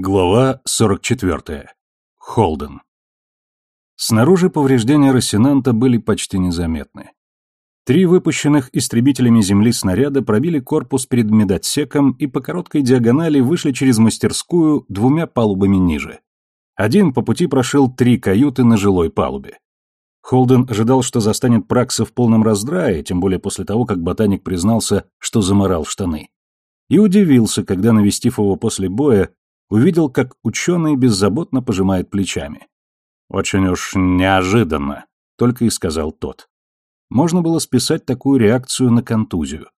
Глава 44. Холден. Снаружи повреждения Рассенанта были почти незаметны. Три выпущенных истребителями Земли снаряда пробили корпус перед медотсеком и по короткой диагонали вышли через мастерскую двумя палубами ниже. Один по пути прошил три каюты на жилой палубе. Холден ожидал, что застанет Пракса в полном раздрае, тем более после того, как ботаник признался, что заморал штаны. И удивился, когда, навестив его после боя, увидел, как ученый беззаботно пожимает плечами. «Очень уж неожиданно», — только и сказал тот. Можно было списать такую реакцию на контузию.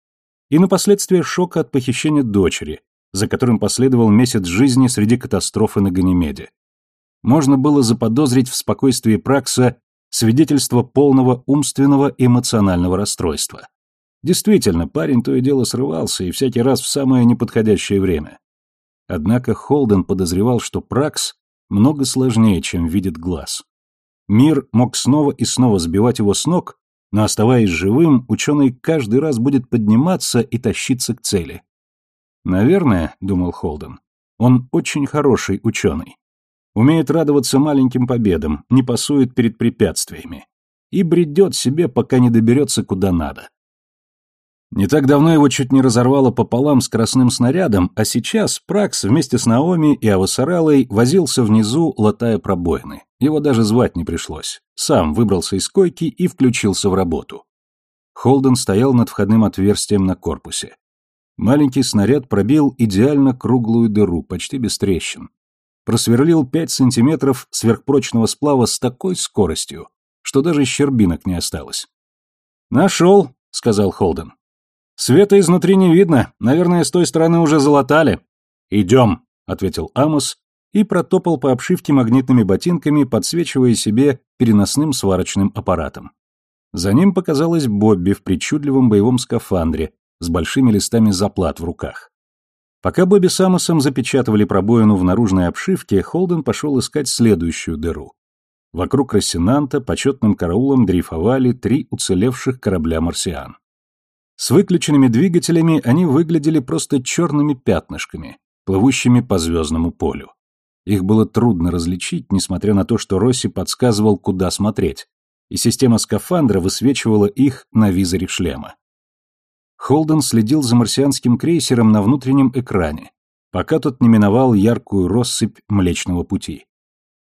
И на последствия шока от похищения дочери, за которым последовал месяц жизни среди катастрофы на Ганимеде. Можно было заподозрить в спокойствии Пракса свидетельство полного умственного и эмоционального расстройства. Действительно, парень то и дело срывался, и всякий раз в самое неподходящее время. Однако Холден подозревал, что Пракс много сложнее, чем видит глаз. Мир мог снова и снова сбивать его с ног, но оставаясь живым, ученый каждый раз будет подниматься и тащиться к цели. «Наверное», — думал Холден, — «он очень хороший ученый. Умеет радоваться маленьким победам, не пасует перед препятствиями. И бредет себе, пока не доберется куда надо. Не так давно его чуть не разорвало пополам скоростным снарядом, а сейчас Пракс вместе с Наоми и Авасаралой возился внизу, латая пробоины. Его даже звать не пришлось. Сам выбрался из койки и включился в работу. Холден стоял над входным отверстием на корпусе. Маленький снаряд пробил идеально круглую дыру, почти без трещин. Просверлил пять сантиметров сверхпрочного сплава с такой скоростью, что даже щербинок не осталось. «Нашел», — сказал Холден. Света изнутри не видно, наверное, с той стороны уже залатали. Идем, ответил Амос и протопал по обшивке магнитными ботинками, подсвечивая себе переносным сварочным аппаратом. За ним показалась Бобби в причудливом боевом скафандре с большими листами заплат в руках. Пока Бобби с Амосом запечатывали пробоину в наружной обшивке, Холден пошел искать следующую дыру. Вокруг Рассенанта почетным караулом дрейфовали три уцелевших корабля «Марсиан». С выключенными двигателями они выглядели просто черными пятнышками, плывущими по звездному полю. Их было трудно различить, несмотря на то, что Росси подсказывал, куда смотреть, и система скафандра высвечивала их на визоре шлема. Холден следил за марсианским крейсером на внутреннем экране, пока тот не миновал яркую россыпь Млечного Пути.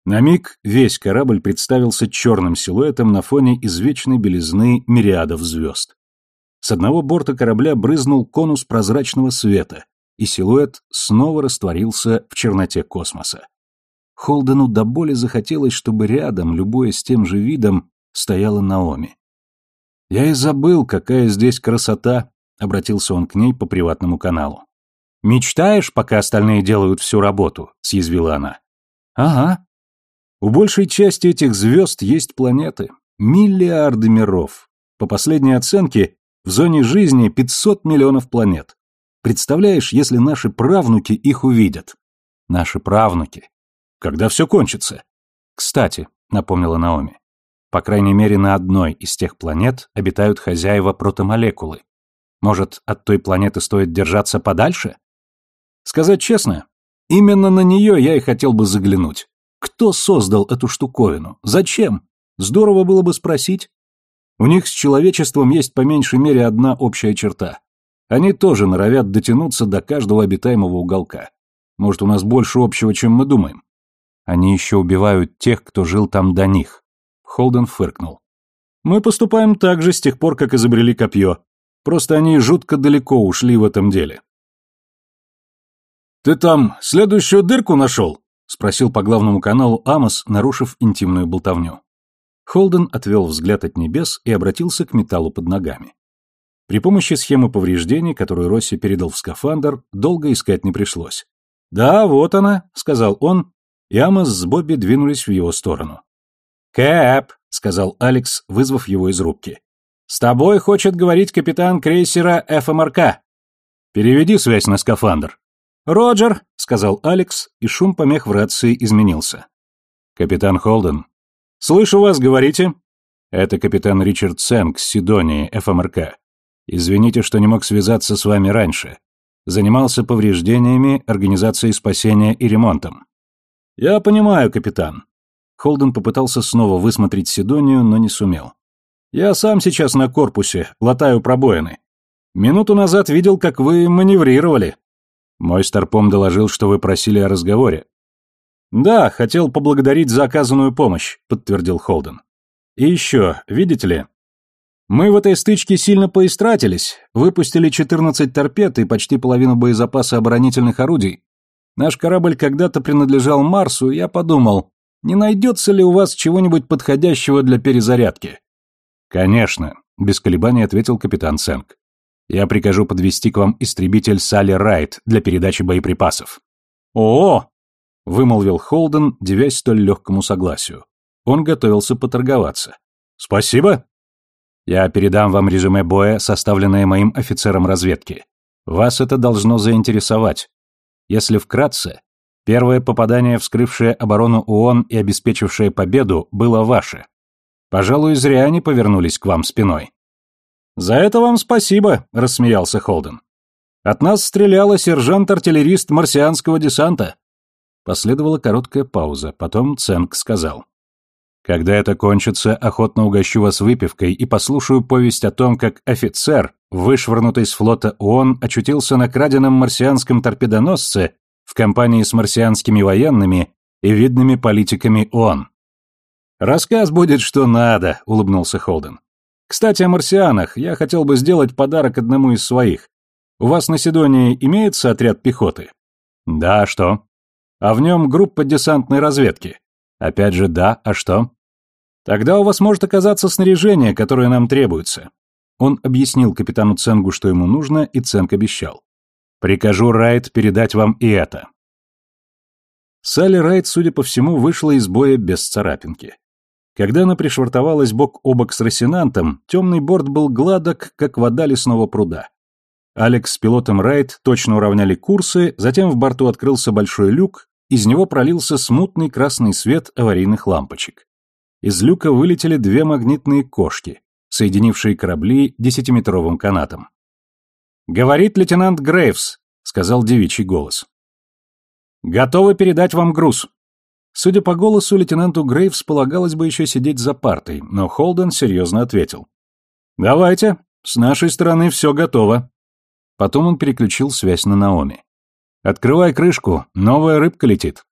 На миг весь корабль представился черным силуэтом на фоне извечной белизны мириадов звезд. С одного борта корабля брызнул конус прозрачного света, и силуэт снова растворился в черноте космоса. Холдену до боли захотелось, чтобы рядом, любое с тем же видом, стояла Наоми. «Я и забыл, какая здесь красота», — обратился он к ней по приватному каналу. «Мечтаешь, пока остальные делают всю работу?» — съязвила она. «Ага. У большей части этих звезд есть планеты. Миллиарды миров. По последней оценке, в зоне жизни 500 миллионов планет. Представляешь, если наши правнуки их увидят? Наши правнуки. Когда все кончится? Кстати, напомнила Наоми, по крайней мере на одной из тех планет обитают хозяева протомолекулы. Может, от той планеты стоит держаться подальше? Сказать честно, именно на нее я и хотел бы заглянуть. Кто создал эту штуковину? Зачем? Здорово было бы спросить. У них с человечеством есть по меньшей мере одна общая черта. Они тоже норовят дотянуться до каждого обитаемого уголка. Может, у нас больше общего, чем мы думаем. Они еще убивают тех, кто жил там до них. Холден фыркнул. Мы поступаем так же с тех пор, как изобрели копье. Просто они жутко далеко ушли в этом деле. «Ты там следующую дырку нашел?» — спросил по главному каналу Амос, нарушив интимную болтовню. Холден отвел взгляд от небес и обратился к металлу под ногами. При помощи схемы повреждений, которую Росси передал в скафандр, долго искать не пришлось. «Да, вот она», — сказал он, и Амос с Бобби двинулись в его сторону. «Кэп», — сказал Алекс, вызвав его из рубки. «С тобой хочет говорить капитан крейсера ФМРК. Переведи связь на скафандр». «Роджер», — сказал Алекс, и шум помех в рации изменился. «Капитан Холден, «Слышу вас, говорите». «Это капитан Ричард Сэнк с Сидонии, ФМРК. Извините, что не мог связаться с вами раньше. Занимался повреждениями, организацией спасения и ремонтом. Я понимаю, капитан. Холден попытался снова высмотреть Сидонию, но не сумел. Я сам сейчас на корпусе, латаю пробоины. Минуту назад видел, как вы маневрировали. Мой старпом доложил, что вы просили о разговоре. Да, хотел поблагодарить за оказанную помощь, подтвердил Холден. И еще, видите ли, мы в этой стычке сильно поистратились, выпустили 14 торпед и почти половину боезапаса оборонительных орудий. Наш корабль когда-то принадлежал Марсу, и я подумал, не найдется ли у вас чего-нибудь подходящего для перезарядки? Конечно, без колебаний ответил капитан Сенк. Я прикажу подвести к вам истребитель Салли Райт для передачи боеприпасов. О, вымолвил Холден, девясь столь легкому согласию. Он готовился поторговаться. Спасибо. Я передам вам резюме боя, составленное моим офицером разведки. Вас это должно заинтересовать. Если вкратце, первое попадание, вскрывшее оборону ООН и обеспечившее победу, было ваше. Пожалуй, зря они повернулись к вам спиной. За это вам спасибо, рассмеялся Холден. От нас стреляла сержант-артиллерист марсианского десанта. Последовала короткая пауза, потом Ценк сказал: когда это кончится, охотно угощу вас выпивкой и послушаю повесть о том, как офицер, вышвырнутый с флота ООН, очутился на краденом марсианском торпедоносце в компании с марсианскими военными и видными политиками ООН. «Рассказ будет что надо», — улыбнулся Холден. «Кстати, о марсианах. Я хотел бы сделать подарок одному из своих. У вас на Сидонии имеется отряд пехоты?» «Да, что?» «А в нем группа десантной разведки?» «Опять же, да, а что?» Тогда у вас может оказаться снаряжение, которое нам требуется. Он объяснил капитану Ценгу, что ему нужно, и Ценг обещал. Прикажу Райт передать вам и это. Салли Райт, судя по всему, вышла из боя без царапинки. Когда она пришвартовалась бок о бок с Росинантом, темный борт был гладок, как вода лесного пруда. Алекс с пилотом Райт точно уравняли курсы, затем в борту открылся большой люк, из него пролился смутный красный свет аварийных лампочек. Из люка вылетели две магнитные кошки, соединившие корабли десятиметровым канатом. «Говорит лейтенант Грейвс», — сказал девичий голос. «Готовы передать вам груз». Судя по голосу, лейтенанту Грейвс полагалось бы еще сидеть за партой, но Холден серьезно ответил. «Давайте, с нашей стороны все готово». Потом он переключил связь на Наоми. «Открывай крышку, новая рыбка летит».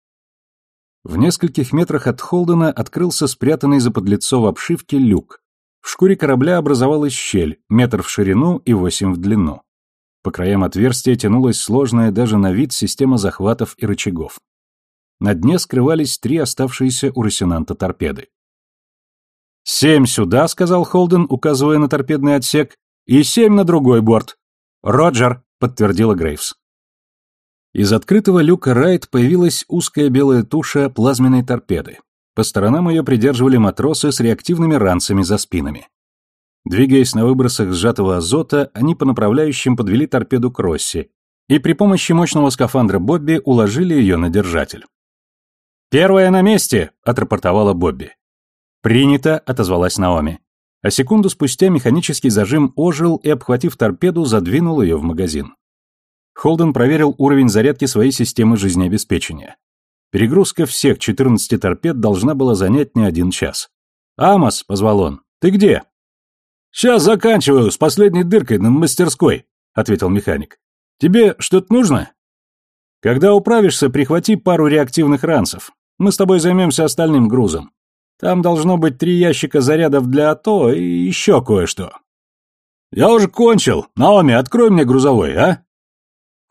В нескольких метрах от Холдена открылся спрятанный за подлицо в обшивке люк. В шкуре корабля образовалась щель, метр в ширину и восемь в длину. По краям отверстия тянулась сложная даже на вид система захватов и рычагов. На дне скрывались три оставшиеся у Росинанта торпеды. «Семь сюда», — сказал Холден, указывая на торпедный отсек, — «и семь на другой борт». «Роджер», — подтвердила Грейвс. Из открытого люка Райт появилась узкая белая туша плазменной торпеды. По сторонам ее придерживали матросы с реактивными ранцами за спинами. Двигаясь на выбросах сжатого азота, они по направляющим подвели торпеду к Росси и при помощи мощного скафандра Бобби уложили ее на держатель. «Первая на месте!» — отрапортовала Бобби. «Принято!» — отозвалась Наоми. А секунду спустя механический зажим ожил и, обхватив торпеду, задвинул ее в магазин. Холден проверил уровень зарядки своей системы жизнеобеспечения. Перегрузка всех 14 торпед должна была занять не один час. «Амос», — позвал он, — «ты где?» «Сейчас заканчиваю, с последней дыркой на мастерской», — ответил механик. «Тебе что-то нужно?» «Когда управишься, прихвати пару реактивных ранцев. Мы с тобой займемся остальным грузом. Там должно быть три ящика зарядов для АТО и еще кое-что». «Я уже кончил. Наоми, открой мне грузовой, а?»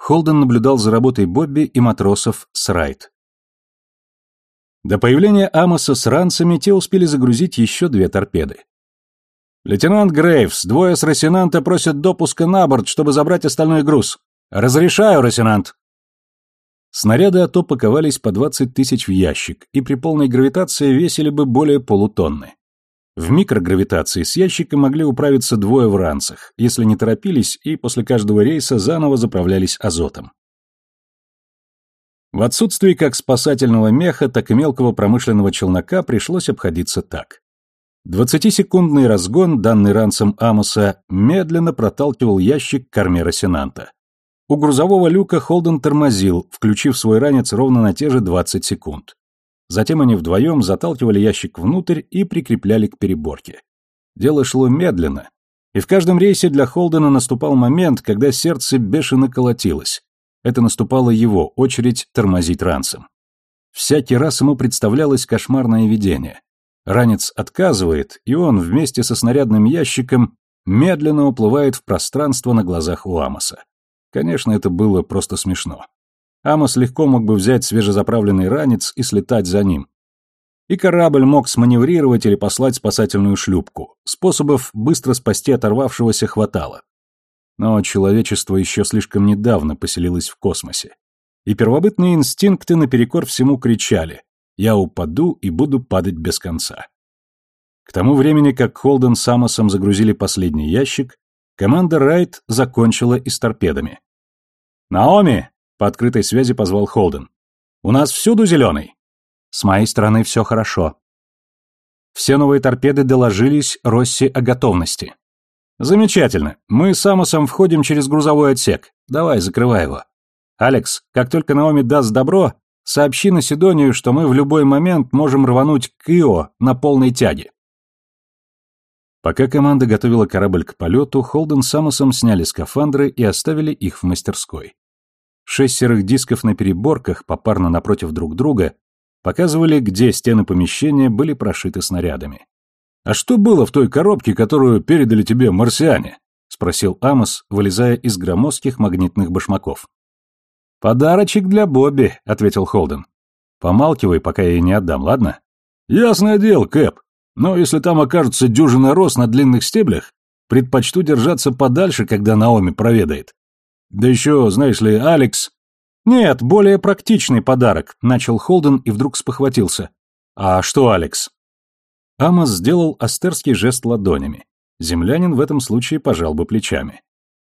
Холден наблюдал за работой Бобби и матросов с Райт. До появления Амоса с ранцами те успели загрузить еще две торпеды. «Лейтенант Грейвс, двое с Росинанта просят допуска на борт, чтобы забрать остальной груз. Разрешаю, Росинант!» Снаряды АТО паковались по 20 тысяч в ящик, и при полной гравитации весили бы более полутонны. В микрогравитации с ящиком могли управиться двое в ранцах, если не торопились и после каждого рейса заново заправлялись азотом. В отсутствии как спасательного меха, так и мелкого промышленного челнока пришлось обходиться так. Двадцатисекундный разгон, данный ранцем Амоса, медленно проталкивал ящик к корме Росинанта. У грузового люка Холден тормозил, включив свой ранец ровно на те же 20 секунд. Затем они вдвоем заталкивали ящик внутрь и прикрепляли к переборке. Дело шло медленно, и в каждом рейсе для Холдена наступал момент, когда сердце бешено колотилось. Это наступала его очередь тормозить ранцем. Всякий раз ему представлялось кошмарное видение. Ранец отказывает, и он вместе со снарядным ящиком медленно уплывает в пространство на глазах у Амоса. Конечно, это было просто смешно. Амос легко мог бы взять свежезаправленный ранец и слетать за ним. И корабль мог сманеврировать или послать спасательную шлюпку. Способов быстро спасти оторвавшегося хватало. Но человечество еще слишком недавно поселилось в космосе. И первобытные инстинкты наперекор всему кричали «Я упаду и буду падать без конца». К тому времени, как Холден с Амосом загрузили последний ящик, команда Райт закончила и с торпедами. «Наоми!» По открытой связи позвал Холден. «У нас всюду зеленый?» «С моей стороны все хорошо». Все новые торпеды доложились Росси о готовности. «Замечательно. Мы с Амосом входим через грузовой отсек. Давай, закрывай его. Алекс, как только Наоми даст добро, сообщи на Сидонию, что мы в любой момент можем рвануть к Ио на полной тяге». Пока команда готовила корабль к полету, Холден с Амосом сняли скафандры и оставили их в мастерской. Шесть серых дисков на переборках, попарно напротив друг друга, показывали, где стены помещения были прошиты снарядами. «А что было в той коробке, которую передали тебе марсиане?» — спросил Амос, вылезая из громоздких магнитных башмаков. «Подарочек для Бобби», — ответил Холден. «Помалкивай, пока я ей не отдам, ладно?» «Ясное дело, Кэп. Но если там окажутся дюжина роз на длинных стеблях, предпочту держаться подальше, когда Наоми проведает. Да еще, знаешь ли, Алекс... Нет, более практичный подарок, начал Холден и вдруг спохватился. А что, Алекс? Амос сделал астерский жест ладонями. Землянин в этом случае пожал бы плечами.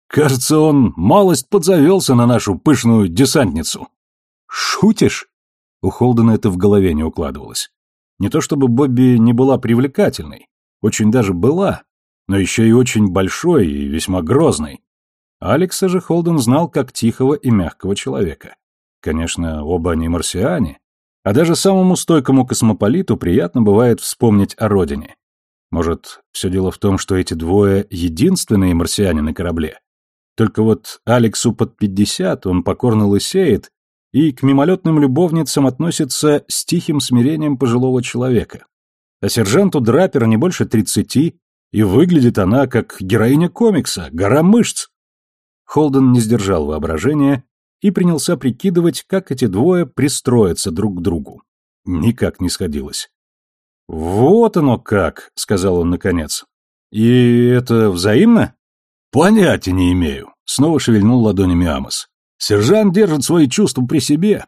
Кажется, он малость подзавелся на нашу пышную десантницу. Шутишь? У Холдена это в голове не укладывалось. Не то чтобы Бобби не была привлекательной, очень даже была, но еще и очень большой и весьма грозной. Алекса же Холден знал как тихого и мягкого человека. Конечно, оба они марсиане, а даже самому стойкому космополиту приятно бывает вспомнить о родине. Может, все дело в том, что эти двое — единственные марсиане на корабле? Только вот Алексу под пятьдесят, он покорно лысеет и к мимолетным любовницам относится с тихим смирением пожилого человека. А сержанту Драпера не больше тридцати, и выглядит она как героиня комикса, гора мышц. Холден не сдержал воображения и принялся прикидывать, как эти двое пристроятся друг к другу. Никак не сходилось. «Вот оно как», — сказал он наконец. «И это взаимно?» «Понятия не имею», — снова шевельнул ладонями Амос. «Сержант держит свои чувства при себе,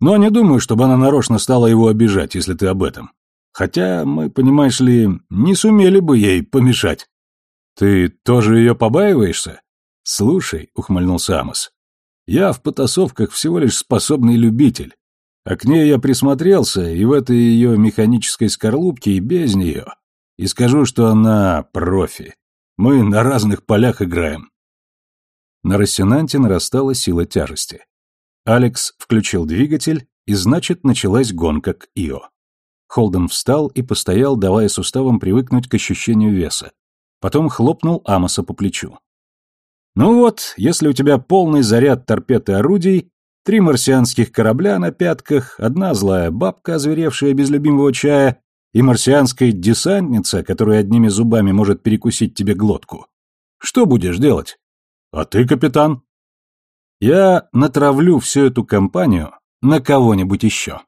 но не думаю, чтобы она нарочно стала его обижать, если ты об этом. Хотя мы, понимаешь ли, не сумели бы ей помешать». «Ты тоже ее побаиваешься?» «Слушай», — ухмыльнулся Амос, — «я в потасовках всего лишь способный любитель, а к ней я присмотрелся и в этой ее механической скорлупке, и без нее, и скажу, что она профи. Мы на разных полях играем». На Рассенанте нарастала сила тяжести. Алекс включил двигатель, и значит, началась гонка к Ио. Холден встал и постоял, давая суставам привыкнуть к ощущению веса. Потом хлопнул Амоса по плечу. Ну вот, если у тебя полный заряд торпед и орудий, три марсианских корабля на пятках, одна злая бабка, озверевшая без любимого чая, и марсианская десантница, которая одними зубами может перекусить тебе глотку. Что будешь делать? А ты, капитан? Я натравлю всю эту компанию на кого-нибудь еще.